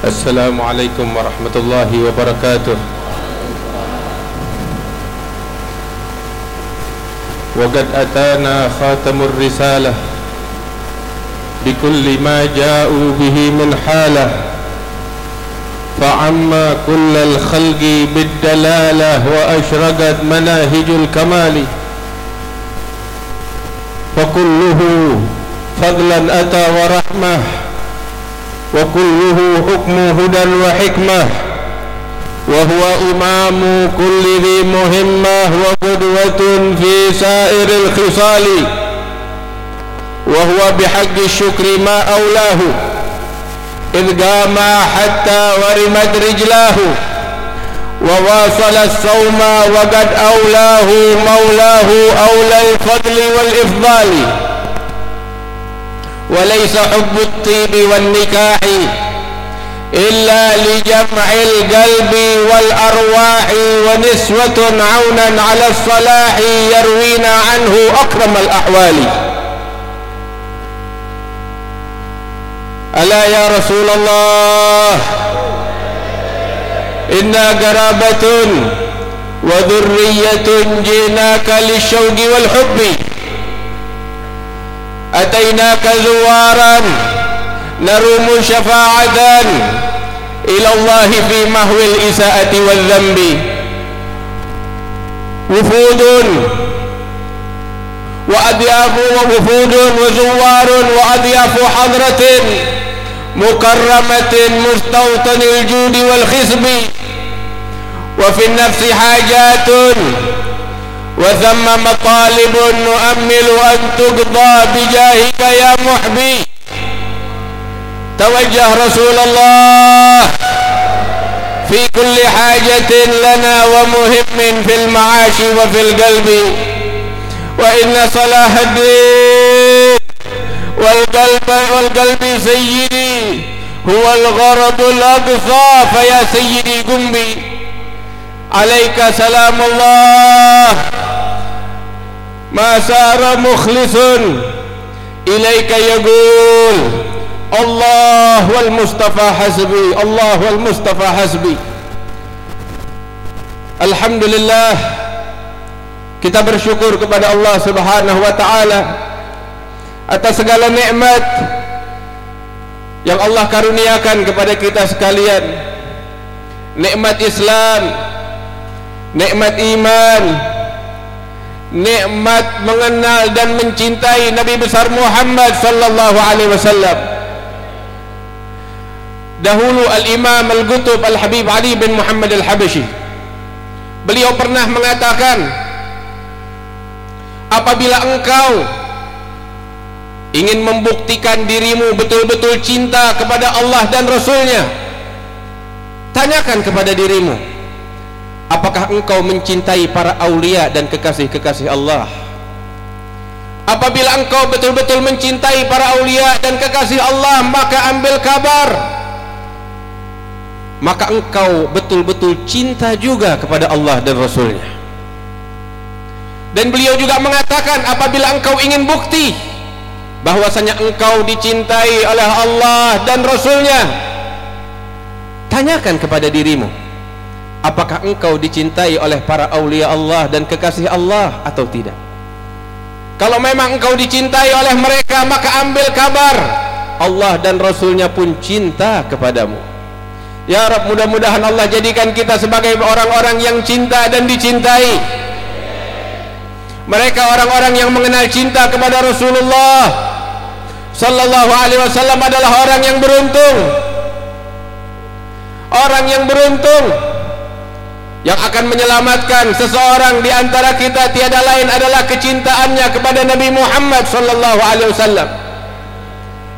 السلام عليكم ورحمة الله وبركاته. وقد أتانا خاتم الرسالة بكل ما جاءوا به من حالة. فعم كل الخلق بالدلالة وأشرقت مناهج الكمال. فكله فضلا أتى ورحمة. وكله حكم هدى وحكمة وهو إمام كل ذي مهمة وقدوة في سائر الخصال وهو بحق الشكر ما أولاه إذ قام حتى ورمت رجلاه وواصل الصوم وقد أولاه مولاه أولى الفضل والإفضال. وليس حب الطيب والنكاح إلا لجمع القلب والأرواح ونسوة عونا على الصلاح يروينا عنه أكرم الأحوال. ألا يا رسول الله؟ إنا قرابة وذرية جئناك للشوق والحب. أتيناك زوارا نروم شفاعة إلى الله في مهو الإساءة والذنب. وفود وأضياف ووفود وزوار وأضياف حضرة مكرمة مستوطن الجود والخصب. وفي النفس حاجات وثم مطالب نؤمل أن تقضى بجاهك يا محبي. توجه رسول الله في كل حاجة لنا ومهم في المعاش وفي القلب. وإن صلاح الدين والقلب والقلب سيدي هو الغرض الأقصى. فيا سيدي قم عليك سلام الله. ما سار مخلص إليك يقول الله والمصطفى حسبي الله والمصطفى حسبي الحمد لله kita bersyukur kepada Allah Subhanahu wa taala atas segala nikmat yang Allah karuniakan kepada kita sekalian nikmat Islam nikmat iman nikmat mengenal dan mencintai Nabi besar Muhammad sallallahu alaihi wasallam. Dahulu al-Imam al-Qutb al-Habib Ali bin Muhammad al-Habashi beliau pernah mengatakan apabila engkau ingin membuktikan dirimu betul-betul cinta kepada Allah dan Rasulnya tanyakan kepada dirimu apakah engkau mencintai para aulia dan kekasih-kekasih Allah? Apabila engkau betul-betul mencintai para aulia dan kekasih Allah maka ambil kabar. Maka engkau betul-betul cinta juga kepada Allah dan Rasulnya. Dan beliau juga mengatakan apabila engkau ingin bukti bahwasanya engkau dicintai oleh Allah dan Rasulnya tanyakan kepada dirimu apakah engkau dicintai oleh para awliya Allah dan kekasih Allah atau tidak? Kalau memang engkau dicintai oleh mereka maka ambil kabar. Allah dan Rasulnya pun cinta kepadamu. Ya Rab mudah-mudahan Allah jadikan kita sebagai orang-orang yang cinta dan dicintai. Mereka orang-orang yang mengenal cinta kepada Rasulullah Sallallahu alaihi wasallam adalah orang yang beruntung. Orang yang beruntung Yang akan menyelamatkan seseorang di antara kita tiada lain adalah kecintaannya kepada Nabi Muhammad sallallahu alaihi wasallam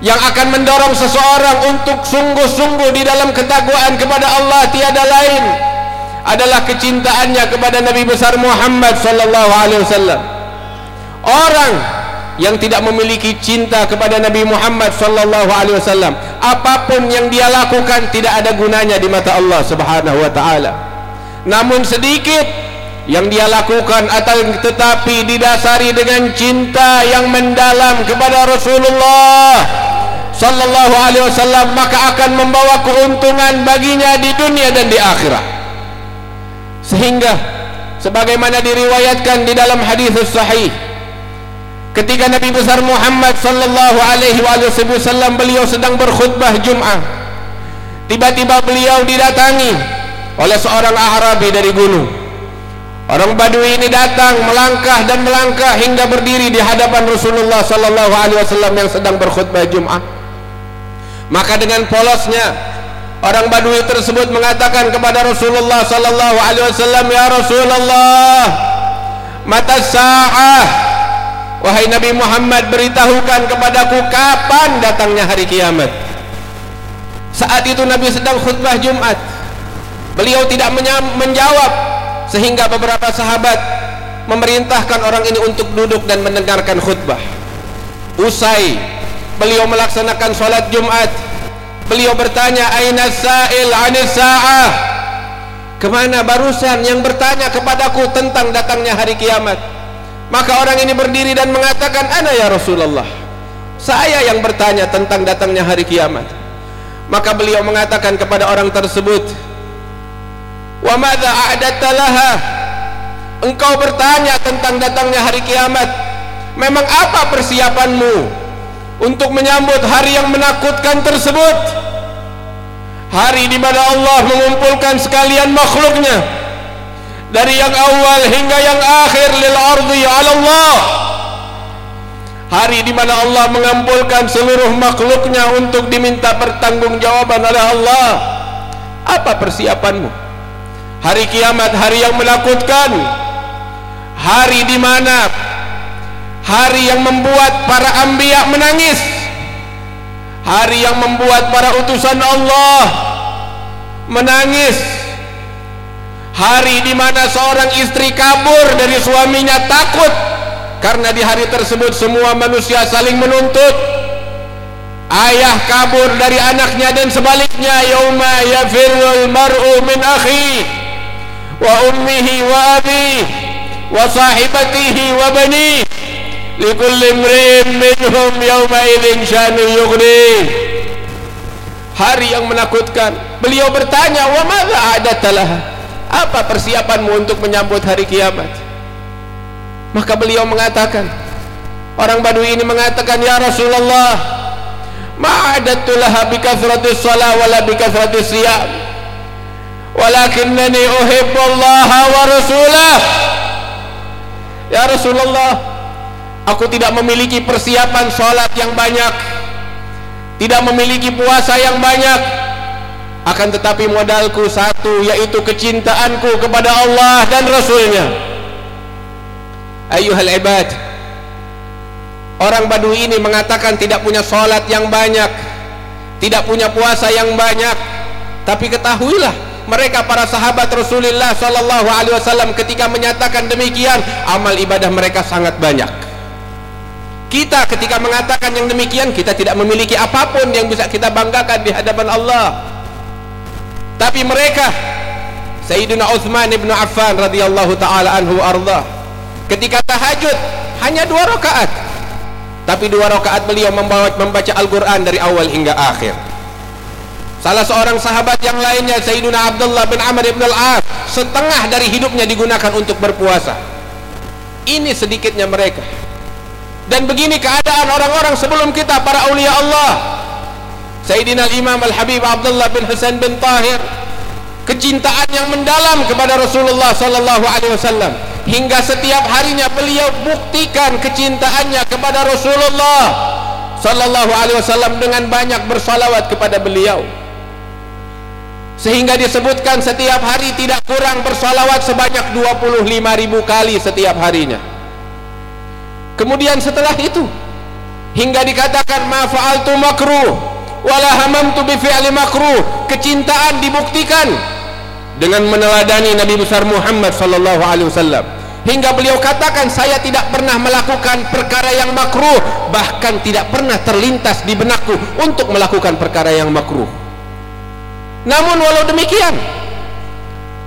yang akan mendorong seseorang untuk sungguh-sungguh di dalam ketakwaan kepada Allah tiada lain adalah kecintaannya kepada Nabi besar Muhammad sallallahu alaihi wasallam. Orang yang tidak memiliki cinta kepada Nabi Muhammad sallallahu alaihi wasallam, apapun yang dia lakukan tidak ada gunanya di mata Allah Subhanahu wa taala. Namun sedikit yang dia lakukan atau tetapi didasari dengan cinta yang mendalam kepada Rasulullah sallallahu alaihi wasallam maka akan membawa keuntungan baginya di dunia dan di akhirat. Sehingga sebagaimana diriwayatkan di dalam hadis sahih ketika Nabi besar Muhammad sallallahu alaihi wasallam beliau sedang berkhutbah Jumat tiba-tiba beliau didatangi oleh seorang Arabi dari gunung orang Badui ini datang melangkah dan melangkah hingga berdiri di hadapan Rasulullah sallallahu alaihi wasallam yang sedang berkhutbah Jumat maka dengan polosnya orang Badui tersebut mengatakan kepada Rasulullah sallallahu alaihi wasallam ya Rasulullah mata sa'ah. Wahai Nabi Muhammad beritahukan kepadaku kapan datangnya hari kiamat. Saat itu Nabi sedang khutbah Jumat Beliau tidak menjawab Sehingga beberapa sahabat Memerintahkan orang ini untuk duduk dan mendengarkan khutbah. Usai Beliau melaksanakan solat Jumat. Beliau bertanya Aina sa'il anis sa'ah? Kemana barusan yang bertanya kepadaku tentang datangnya hari kiamat? Maka orang ini berdiri dan mengatakan Ana ya Rasulullah Saya yang bertanya tentang datangnya hari kiamat. Maka beliau mengatakan kepada orang tersebut Wa madha a'dattalaha Engkau bertanya tentang datangnya hari kiamat. Memang apa persiapanmu Untuk menyambut hari yang menakutkan tersebut? Hari di mana Allah mengumpulkan sekalian makhluknya dari yang awal hingga yang akhir lil ardi ala Allah. Hari di mana Allah mengumpulkan seluruh makhluknya untuk diminta pertanggungjawaban oleh Allah. Apa persiapanmu hari kiamat hari yang menakutkan. Hari di mana? Hari yang membuat para anbiya menangis. Hari yang membuat para utusan Allah menangis. Hari di mana seorang istri kabur dari suaminya takut karena di hari tersebut semua manusia saling menuntut. Ayah kabur dari anaknya dan sebaliknya. Yauma yafirul mar'u min akhi sahibatihi wa bani likulli imrin minhum yauma idzin shanu yughni. Hari yang menakutkan beliau bertanya wa madza adatalah? Apa persiapanmu untuk menyambut hari kiamat? Maka beliau mengatakan orang badui ini mengatakan ya Rasulullah ma'adattu laha bikathratis salah wala bikathratis siyam walakinnani uhibbullaha wa rasulah ya Rasulullah aku tidak memiliki persiapan salat yang banyak tidak memiliki puasa yang banyak. Akan tetapi modalku satu yaitu kecintaanku kepada Allah dan Rasulnya. Ayuhal ibad orang badui ini mengatakan tidak punya solat yang banyak tidak punya puasa yang banyak. Tapi ketahuilah mereka para sahabat Rasulullah sallallahu alaihi wasallam ketika menyatakan demikian amal ibadah mereka sangat banyak. Kita ketika mengatakan yang demikian kita tidak memiliki apapun yang bisa kita banggakan di hadapan Allah. Tapi mereka Sayyidina Uthman ibn Affan radhiyallahu taala anhu arda ketika tahajud hanya dua rakaat. Tapi dua rakaat beliau membaca Al-Qur'an dari awal hingga akhir salah seorang sahabat yang lainnya Sayyidina Abdullah bin Amr ibn al-As setengah dari hidupnya digunakan untuk berpuasa. Ini sedikitnya mereka. Dan begini keadaan orang-orang sebelum kita para awliya Allah. Sayyidina Imam Al-Habib Abdullah bin Hasan bin Tahir kecintaan yang mendalam kepada Rasulullah sallallahu alaihi wasallam. Hingga setiap harinya beliau buktikan kecintaannya kepada Rasulullah sallallahu alaihi wasallam dengan banyak bersalawat kepada beliau sehingga disebutkan setiap hari tidak kurang bersalawat sebanyak 25 ribu kali setiap harinya. Kemudian setelah itu hingga dikatakan ma fa'altu makruh wala hamamtu bi fi'li makruh kecintaan dibuktikan dengan meneladani Nabi besar Muhammad sallallahu alaihi wasallam. Hingga beliau katakan saya tidak pernah melakukan perkara yang makruh bahkan tidak pernah terlintas di benakku untuk melakukan perkara yang makruh namun walau demikian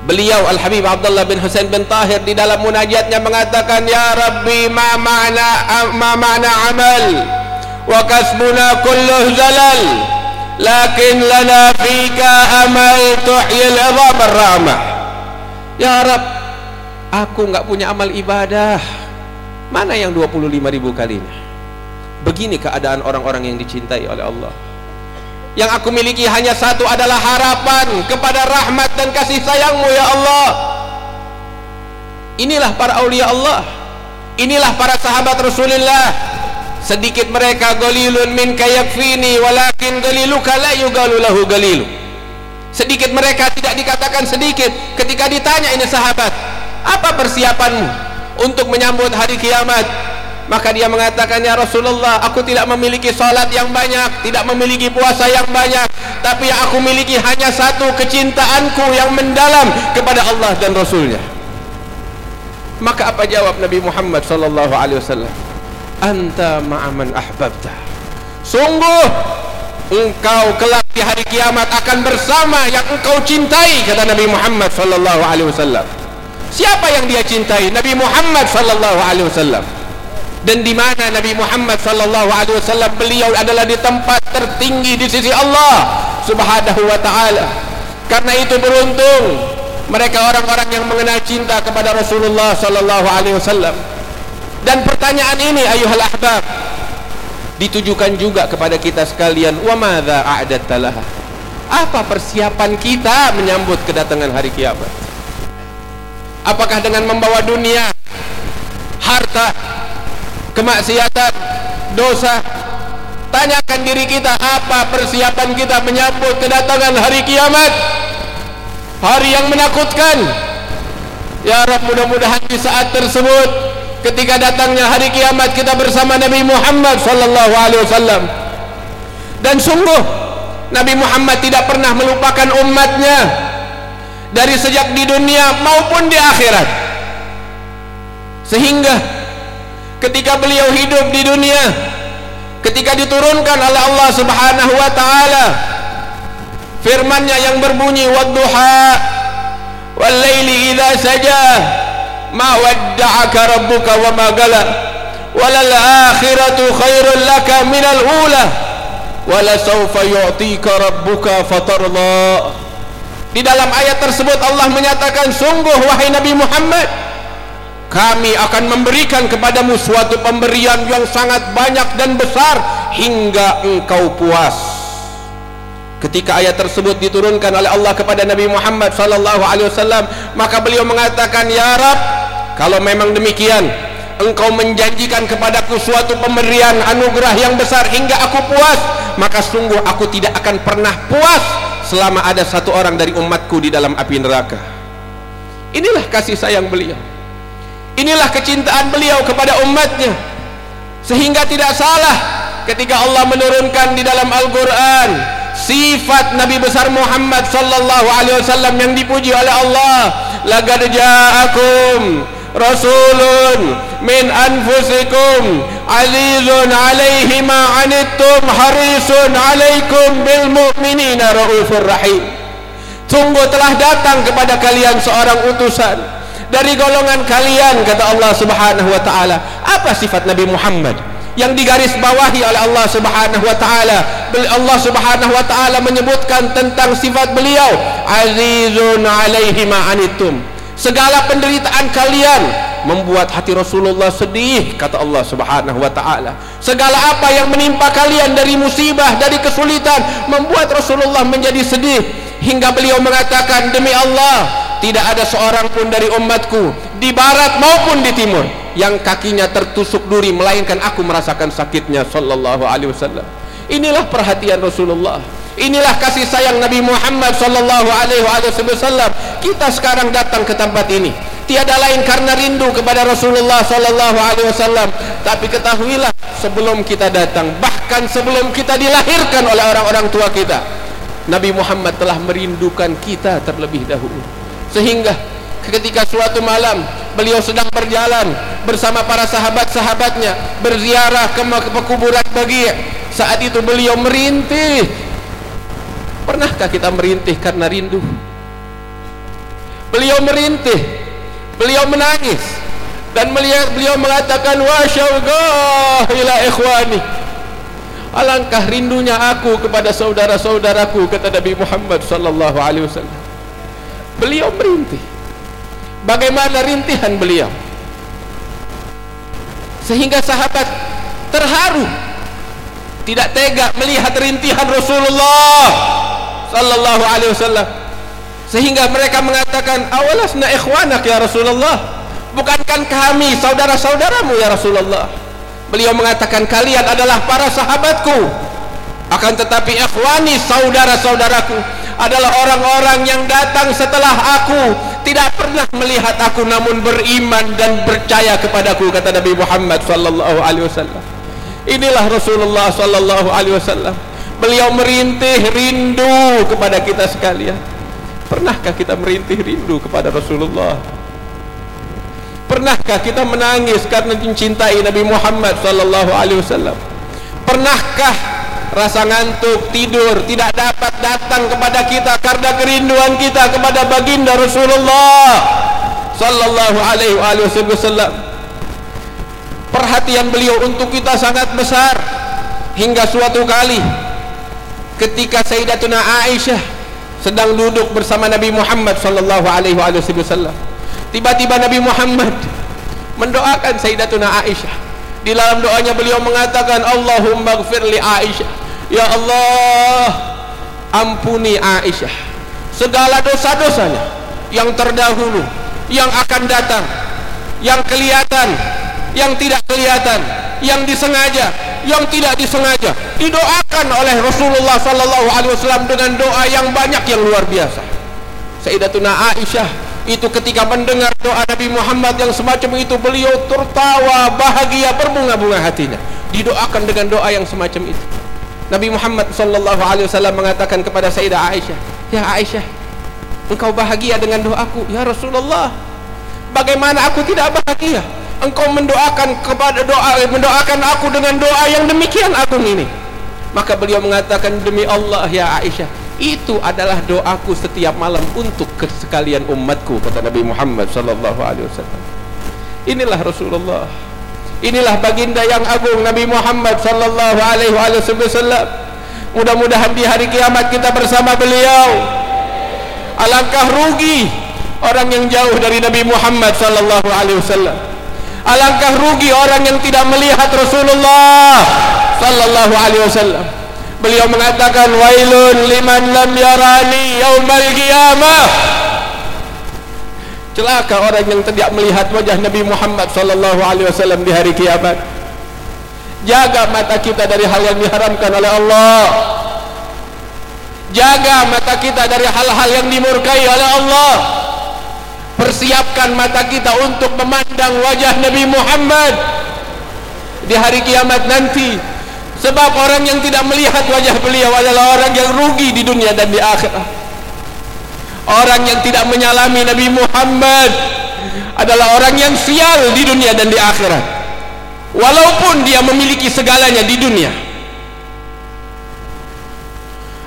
beliau Al-Habib Abdullah bin Husain bin Tahir di dalam munajatnya mengatakan ya Rabbi ma ma'na ma ma'na amal? Wa kasbuna kulluh zalal. Lakin lana fika amal tuhyil idham ar-rahmah. Ya rab aku enggak punya amal ibadah. Mana yang 25 ribu kali ini begini keadaan orang-orang yang dicintai oleh Allah yang aku miliki hanya satu adalah harapan kepada rahmat dan kasih sayangmu ya Allah. Inilah para awliya Allah. Inilah para sahabat Rasulullah. Sedikit mereka galilun min kayakfini walakin galiluka la yugalu lahu galilu sedikit mereka tidak dikatakan sedikit ketika ditanya ini sahabat apa persiapanmu untuk menyambut hari kiamat maka dia mengatakan ya Rasulullah aku tidak memiliki salat yang banyak tidak memiliki puasa yang banyak tapi yang aku miliki hanya satu kecintaanku yang mendalam kepada Allah dan Rasulnya. Maka apa jawab Nabi Muhammad sallallahu alaihi wasallam? Anta ma'aman ahbabta. Sungguh engkau kelak di hari kiamat akan bersama yang engkau cintai kata Nabi Muhammad sallallahu alaihi wasallam. Siapa yang dia cintai? Nabi Muhammad sallallahu alaihi wasallam dan di mana Nabi Muhammad sallallahu alaihi wasallam beliau adalah di tempat tertinggi di sisi Allah subhanahu wa taala. Karena itu beruntung mereka orang-orang yang mengenal cinta kepada Rasulullah sallallahu alaihi wasallam. Dan pertanyaan ini ayuhal ahbab ditujukan juga kepada kita sekalian wa madza a'datta apa persiapan kita menyambut kedatangan hari kiamat? Apakah dengan membawa dunia harta kemaksiatan dosa. Tanyakan diri kita apa persiapan kita menyambut kedatangan hari kiamat? Hari yang menakutkan. Ya Rabb mudah-mudahan di saat tersebut ketika datangnya hari kiamat kita bersama Nabi Muhammad sallallahu alaihi wasallam. Dan sungguh Nabi Muhammad tidak pernah melupakan umatnya dari sejak di dunia maupun di akhirat. Sehingga ketika beliau hidup di dunia ketika diturunkan oleh Allah Subhanahu wa taala firman-Nya yang berbunyi wadduha wal laili idza sajaa ma wadda'aka rabbuka wa ma qala walal akhiratu khairul laka minal ula wala sawfa yu'tika rabbuka fatarda. Di dalam ayat tersebut Allah menyatakan sungguh wahai Nabi Muhammad kami akan memberikan kepadamu suatu pemberian yang sangat banyak dan besar hingga engkau puas. Ketika ayat tersebut diturunkan oleh Allah kepada Nabi Muhammad sallallahu alaihi wasallam maka beliau mengatakan ya rab kalau memang demikian engkau menjanjikan kepadaku suatu pemberian anugerah yang besar hingga aku puas maka sungguh aku tidak akan pernah puas selama ada satu orang dari umatku di dalam api neraka. Inilah kasih sayang beliau inilah kecintaan beliau kepada umatnya. Sehingga tidak salah ketika Allah menurunkan di dalam Al-Quran sifat Nabi besar Muhammad sallallahu alaihi wasallam yang dipuji oleh Allah. Laqad ja'akum rasulun min anfusikum azizun alaihi ma anittum harisun alaikum bil mu'minina raufur rahim. Sungguh telah datang kepada kalian seorang utusan dari golongan kalian kata Allah Subhanahu wa taala apa sifat Nabi Muhammad yang digaris bawahi oleh Allah Subhanahu wa taala. Allah Subhanahu wa taala menyebutkan tentang sifat beliau, azizun alaihi ma anittum. Segala penderitaan kalian membuat hati Rasulullah sedih kata Allah Subhanahu wa taala. Segala apa yang menimpa kalian dari musibah, dari kesulitan membuat Rasulullah menjadi sedih hingga beliau mengatakan demi Allah tidak ada seorang pun dari umatku di barat maupun di timur yang kakinya tertusuk duri melainkan aku merasakan sakitnya sallallahu alaihi wasallam. Inilah perhatian Rasulullah. Inilah kasih sayang Nabi Muhammad sallallahu alaihi wasallam. Kita sekarang datang ke tempat ini. Tiada lain karena rindu kepada Rasulullah sallallahu alaihi wasallam. Tapi ketahuilah sebelum kita datang bahkan sebelum kita dilahirkan oleh orang-orang tua kita Nabi Muhammad telah merindukan kita terlebih dahulu sehingga ketika suatu malam beliau sedang berjalan bersama para sahabat-sahabatnya berziarah ke kuburan bagi saat itu beliau merintih. Pernahkah kita merintih karena rindu? Beliau merintih beliau menangis dan melihat beliau mengatakan wa syauqah ila ikhwani. Alangkah rindunya aku kepada saudara-saudaraku kata Nabi Muhammad sallallahu alaihi wasallam beliau merintih. Bagaimana rintihan beliau? Sehingga sahabat terharu. Tidak tega melihat rintihan Rasulullah sallallahu alaihi wasallam. Sehingga mereka mengatakan awalasna ikhwanak ya Rasulullah? Bukankah kami saudara-saudaramu ya Rasulullah? Beliau mengatakan kalian adalah para sahabatku. Akan tetapi ikhwani saudara-saudaraku adalah orang-orang yang datang setelah aku tidak pernah melihat aku namun beriman dan percaya kepadaku kata Nabi Muhammad sallallahu alaihi wasallam inilah Rasulullah sallallahu alaihi wasallam beliau merintih rindu kepada kita sekalian Pernahkah kita merintih rindu kepada Rasulullah? Pernahkah kita menangis karena mencintai Nabi Muhammad sallallahu alaihi wasallam? Pernahkah rasa ngantuk, tidur tidak dapat datang kepada kita karena kerinduan kita kepada baginda Rasulullah sallallahu alaihi wasallam? Perhatian beliau untuk kita sangat besar hingga suatu kali ketika Sayyidatuna Aisyah sedang duduk bersama Nabi Muhammad sallallahu alaihi wasallam. Tiba-tiba Nabi Muhammad mendoakan Sayyidatuna Aisyah. Di dalam doanya beliau mengatakan Allahumma ighfir li Aisyah. Ya Allah, ampuni Aisyah segala dosa-dosanya yang terdahulu, yang akan datang, yang kelihatan, yang tidak kelihatan, yang disengaja, yang tidak disengaja didoakan oleh Rasulullah sallallahu alaihi wasallam dengan doa yang banyak yang luar biasa. Sayyidatuna Aisyah itu ketika mendengar doa Nabi Muhammad yang semacam itu beliau tertawa bahagia berbunga-bunga hatinya didoakan dengan doa yang semacam itu. Nabi Muhammad sallallahu alaihi wasallam mengatakan kepada Sayyidah Aisyah, "Ya Aisyah, engkau bahagia dengan doaku?" "Ya Rasulullah, bagaimana aku tidak bahagia?" engkau mendoakan kepada doa mendoakan aku dengan doa yang demikian agung ini maka beliau mengatakan demi Allah ya Aisyah itu adalah doaku setiap malam untuk sekalian umatku kata Nabi Muhammad sallallahu alaihi wasallam inilah Rasulullah inilah baginda yang agung Nabi Muhammad sallallahu alaihi wasallam. Mudah-mudahan di hari kiamat kita bersama beliau. Alangkah rugi orang yang jauh dari Nabi Muhammad sallallahu alaihi wasallam. Alangkah rugi orang yang tidak melihat Rasulullah sallallahu alaihi wasallam. Beliau mengatakan wailun liman lam yarani yaumal qiyamah celaka orang yang tidak melihat wajah Nabi Muhammad sallallahu alaihi wasallam di hari kiamat. Jaga mata kita dari hal yang diharamkan oleh Allah. Jaga mata kita dari hal-hal yang dimurkai oleh Allah. Persiapkan mata kita untuk memandang wajah Nabi Muhammad di hari kiamat nanti. Sebab orang yang tidak melihat wajah beliau adalah orang yang rugi di dunia dan di akhirat orang yang tidak menyalami Nabi Muhammad adalah orang yang sial di dunia dan di akhirat. Walaupun dia memiliki segalanya di dunia.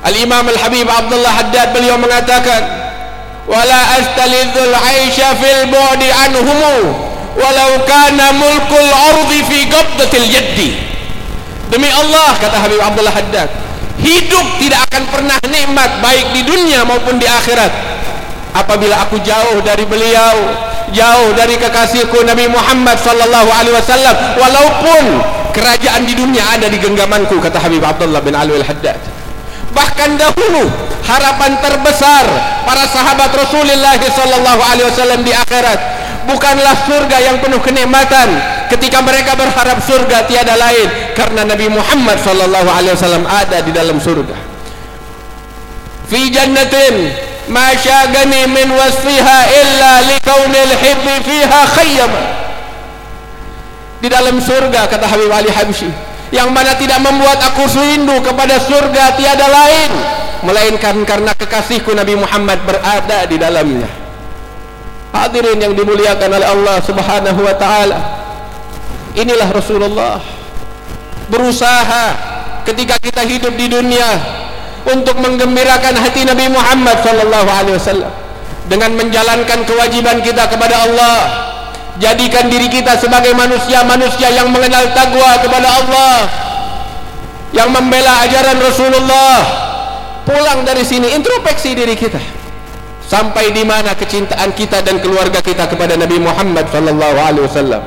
Al-Imam Al-Habib Abdullah Haddad beliau mengatakan wala astalidzul aisha fil bu'di anhum walau kana mulkul ardi fi qabdatil yaddi. Demi Allah kata Habib Abdullah Haddad hidup tidak akan pernah nikmat baik di dunia maupun di akhirat. Apabila aku jauh dari beliau jauh dari kekasihku Nabi Muhammad sallallahu alaihi wasallam walaupun kerajaan di dunia ada di genggamanku kata Habib Abdullah bin Alwi al-Haddad. Bahkan dahulu harapan terbesar para sahabat Rasulullah sallallahu alaihi wasallam di akhirat bukanlah surga yang penuh kenikmatan. Ketika mereka berharap surga tiada lain. Karena Nabi Muhammad sallallahu alaihi wasallam ada di dalam surga. Fi jannatin ma syagani min wasfiha illa likaunil hibbi fiha khayyam. Di dalam surga kata Habib Ali Habsyi yang mana tidak membuat aku rindu kepada surga tiada lain. Melainkan karena kekasihku Nabi Muhammad berada di dalamnya hadirin yang dimuliakan oleh Allah subhanahu wa ta'ala. Inilah Rasulullah berusaha ketika kita hidup di dunia untuk menggembirakan hati Nabi Muhammad sallallahu alaihi wasallam dengan menjalankan kewajiban kita kepada Allah jadikan diri kita sebagai manusia-manusia yang mengenal takwa kepada Allah yang membela ajaran Rasulullah. Pulang dari sini introspeksi diri kita sampai di mana kecintaan kita dan keluarga kita kepada Nabi Muhammad sallallahu alaihi wasallam?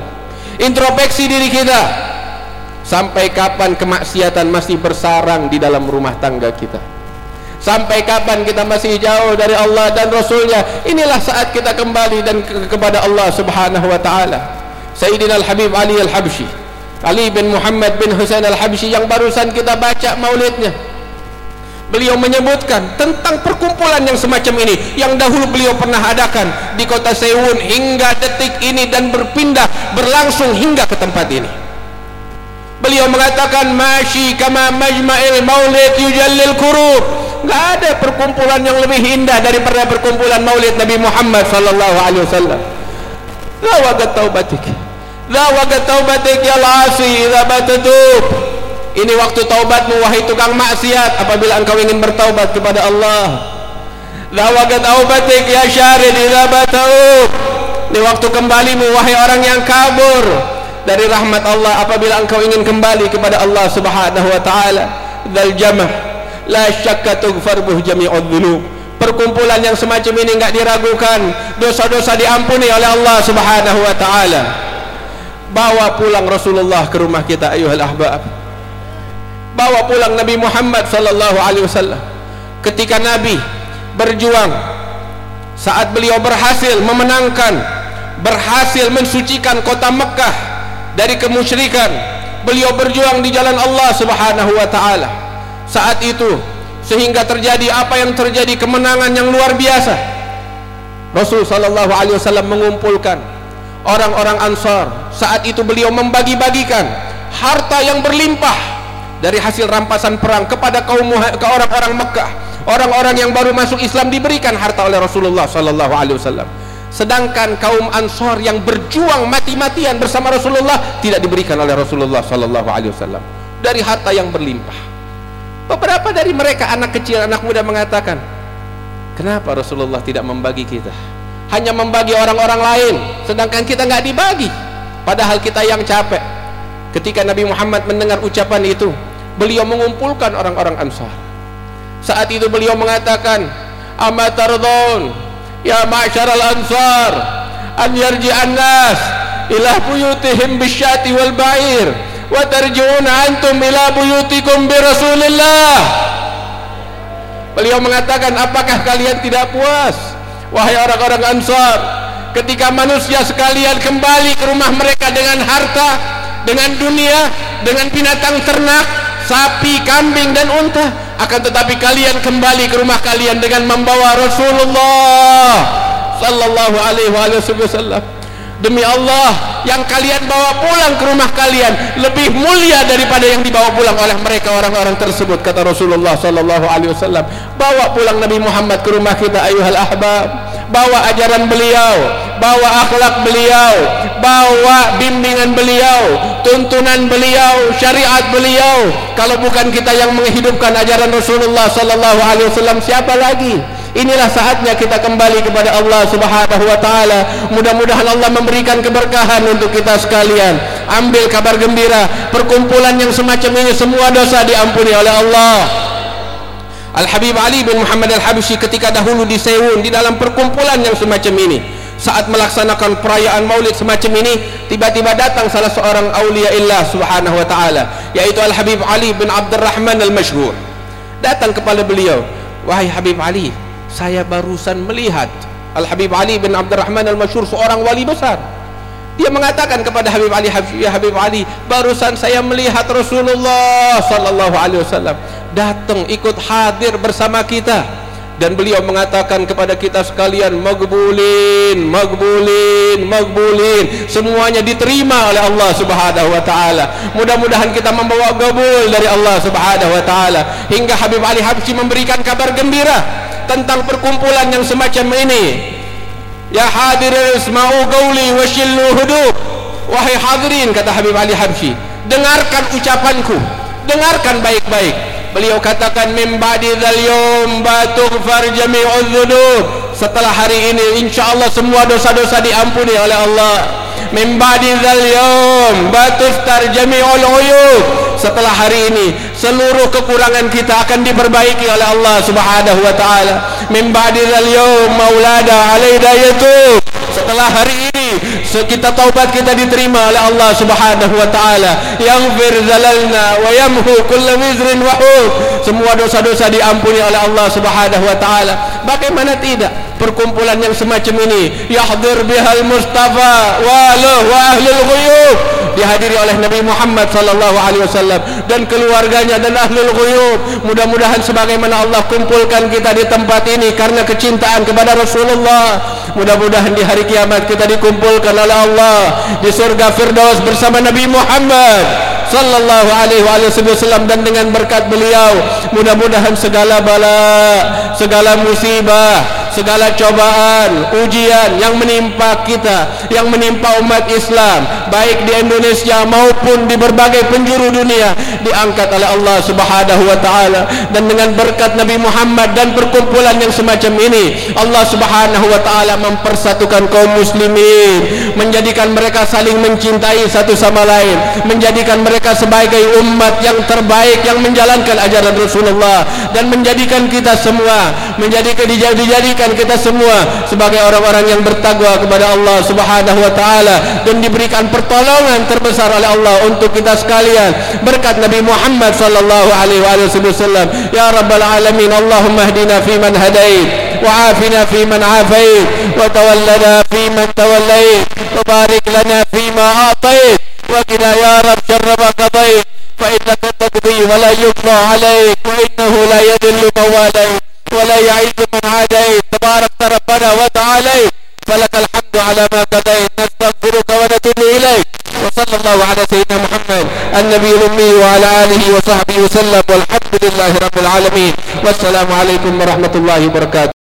Introspeksi diri kita. Sampai kapan kemaksiatan masih bersarang di dalam rumah tangga kita? Sampai kapan kita masih jauh dari Allah dan Rasulnya? Inilah saat kita kembali dan ke kepada Allah subhanahu wa ta'ala. Sayyidina Al-Habib Ali Al-Habshi Ali bin Muhammad bin Husain Al-Habshi yang barusan kita baca maulidnya beliau menyebutkan tentang perkumpulan yang semacam ini yang dahulu beliau pernah adakan di kota Sewun hingga detik ini dan berpindah berlangsung hingga ke tempat ini. Beliau mengatakan masyi kama majma'il maulid yujallil kurub enggak ada perkumpulan yang lebih indah daripada perkumpulan maulid Nabi Muhammad sallallahu alaihi wasallam. La wagat taubatik. La wagat taubatik ya lasi idza batatub ini waktu taubatmu wahai tukang maksiat. Apabila engkau ingin bertaubat kepada Allah Lawagat taubatik ya syarid idza batau Ini waktu kembalimu wahai orang yang kabur dari rahmat Allah. Apabila engkau ingin kembali kepada Allah Subhanahu wa taala dal jamah la syakka tughfar buh jami'udz dzunub perkumpulan yang semacam ini enggak diragukan dosa-dosa diampuni oleh Allah Subhanahu wa taala. Bawa pulang Rasulullah ke rumah kita ayuhal ahbab bawa pulang Nabi Muhammad sallallahu alaihi wasallam. Ketika Nabi berjuang saat beliau berhasil memenangkan berhasil mensucikan kota Mekah dari kemusyrikan beliau berjuang di jalan Allah Subhanahu wa taala. Saat itu sehingga terjadi apa yang terjadi kemenangan yang luar biasa. Rasul sallallahu alaihi wasallam mengumpulkan orang-orang Ansar. Saat itu beliau membagi-bagikan harta yang berlimpah dari hasil rampasan perang kepada kaum ke orang-orang Mekah. Orang-orang yang baru masuk Islam diberikan harta oleh Rasulullah sallallahu alaihi wasallam. Sedangkan kaum Ansar yang berjuang mati-matian bersama Rasulullah tidak diberikan oleh Rasulullah sallallahu alaihi wasallam. Dari harta yang berlimpah. Beberapa dari mereka anak kecil anak muda mengatakan kenapa Rasulullah tidak membagi kita? Hanya membagi orang-orang lain sedangkan kita enggak dibagi. Padahal kita yang capek. Ketika Nabi Muhammad mendengar ucapan itu beliau mengumpulkan orang-orang ansar. Saat itu beliau mengatakan amatardon ya ma'syaral ansar an yarji'an nas ila buyutihim bisyati wal ba'ir wa tarji'un antum ila buyutikum bi rasulillah. Beliau mengatakan apakah kalian tidak puas wahai orang-orang ansar ketika manusia sekalian kembali ke rumah mereka dengan harta dengan dunia dengan binatang ternak sapi, kambing dan unta. Akan tetapi kalian kembali ke rumah kalian dengan membawa Rasulullah sallallahu alaihi wasallam. Demi Allah yang kalian bawa pulang ke rumah kalian lebih mulia daripada yang dibawa pulang oleh mereka orang-orang tersebut kata Rasulullah sallallahu alaihi wasallam. Bawa pulang Nabi Muhammad ke rumah kita ayuhal ahbab bawa ajaran beliau bawa akhlak beliau bawa bimbingan beliau tuntunan beliau syariat beliau. Kalau bukan kita yang menghidupkan ajaran Rasulullah sallallahu alaihi wasallam siapa lagi? Inilah saatnya kita kembali kepada Allah Subhanahu wa taala. Mudah-mudahan Allah memberikan keberkahan untuk kita sekalian. Ambil kabar gembira perkumpulan yang semacam ini semua dosa diampuni oleh Allah Al-Habib Ali bin Muhammad Al-Habsyi ketika dahulu di Sewun di dalam perkumpulan yang semacam ini. Saat melaksanakan perayaan maulid semacam ini tiba-tiba datang salah seorang awliya illah subhanahu wa ta'ala yaitu Al-Habib Ali bin Abdurrahman Al-Mashhur. Datang kepada beliau wahai Habib Ali saya barusan melihat Al-Habib Ali bin Abdurrahman Al-Mashhur seorang wali besar. Dia mengatakan kepada Habib Ali ya Habib Ali barusan saya melihat Rasulullah sallallahu alaihi wasallam datang ikut hadir bersama kita. Dan beliau mengatakan kepada kita sekalian magbulin magbulin magbulin semuanya diterima oleh Allah Subhanahu wa taala. Mudah-mudahan kita membawa gabul dari Allah Subhanahu wa taala. Hingga Habib Ali Habsyi memberikan kabar gembira tentang perkumpulan yang semacam ini. Ya hadirin isma'u qawli wa shillu hudu. Wahai hadirin kata Habib Ali Habsyi dengarkan ucapanku. Dengarkan baik-baik beliau katakan min ba'di dzal yawm batughfar jami'udz dzunub setelah hari ini insyaallah semua dosa-dosa diampuni oleh Allah. Min ba'di dzal yawm batuftar jami'ul uyub. Setelah hari ini seluruh kekurangan kita akan diperbaiki oleh Allah Subhanahu wa taala. Min ba'dil yawm maulada alaidayatu setelah hari ini kita taubat kita diterima oleh Allah Subhanahu wa taala. Yaghfir zalalna wa yamhu kullu wizrin wa semua dosa-dosa diampuni oleh Allah Subhanahu wa taala. Bagaimana tidak? Perkumpulan yang semacam ini yahdir bihal mustafa wa wa ahlul ghuyub dihadiri oleh Nabi Muhammad sallallahu alaihi wasallam dan keluarganya dan ahlul ghuyub. Mudah-mudahan sebagaimana Allah kumpulkan kita di tempat ini karena kecintaan kepada Rasulullah mudah-mudahan di hari kiamat kita dikumpulkan oleh Allah di surga firdaus bersama Nabi Muhammad sallallahu alaihi wasallam dan dengan berkat beliau. Mudah-mudahan segala bala segala musibah segala cobaan, ujian yang menimpa kita, yang menimpa umat Islam, baik di Indonesia maupun di berbagai penjuru dunia, diangkat oleh Allah Subhanahu wa taala. Dan dengan berkat Nabi Muhammad dan perkumpulan yang semacam ini, Allah Subhanahu wa taala mempersatukan kaum muslimin, menjadikan mereka saling mencintai satu sama lain, menjadikan mereka sebagai umat yang terbaik yang menjalankan ajaran Rasulullah dan menjadikan kita semua menjadikan dijadikan menjadikan kita semua sebagai orang-orang yang bertakwa kepada Allah Subhanahu wa taala dan diberikan pertolongan terbesar oleh Allah untuk kita sekalian berkat Nabi Muhammad sallallahu alaihi wasallam ya rabbal alamin Allahumma hdina fi man hadait وعافنا في من عافيت وتولنا في من توليت وبارك لنا فيما أعطيت وقنا يا رب شر ما قضيت فإنك تقضي ولا يقضى عليك وسلم والحمد لله رب العالمين. والسلام عليكم ورحمة الله وبركاته.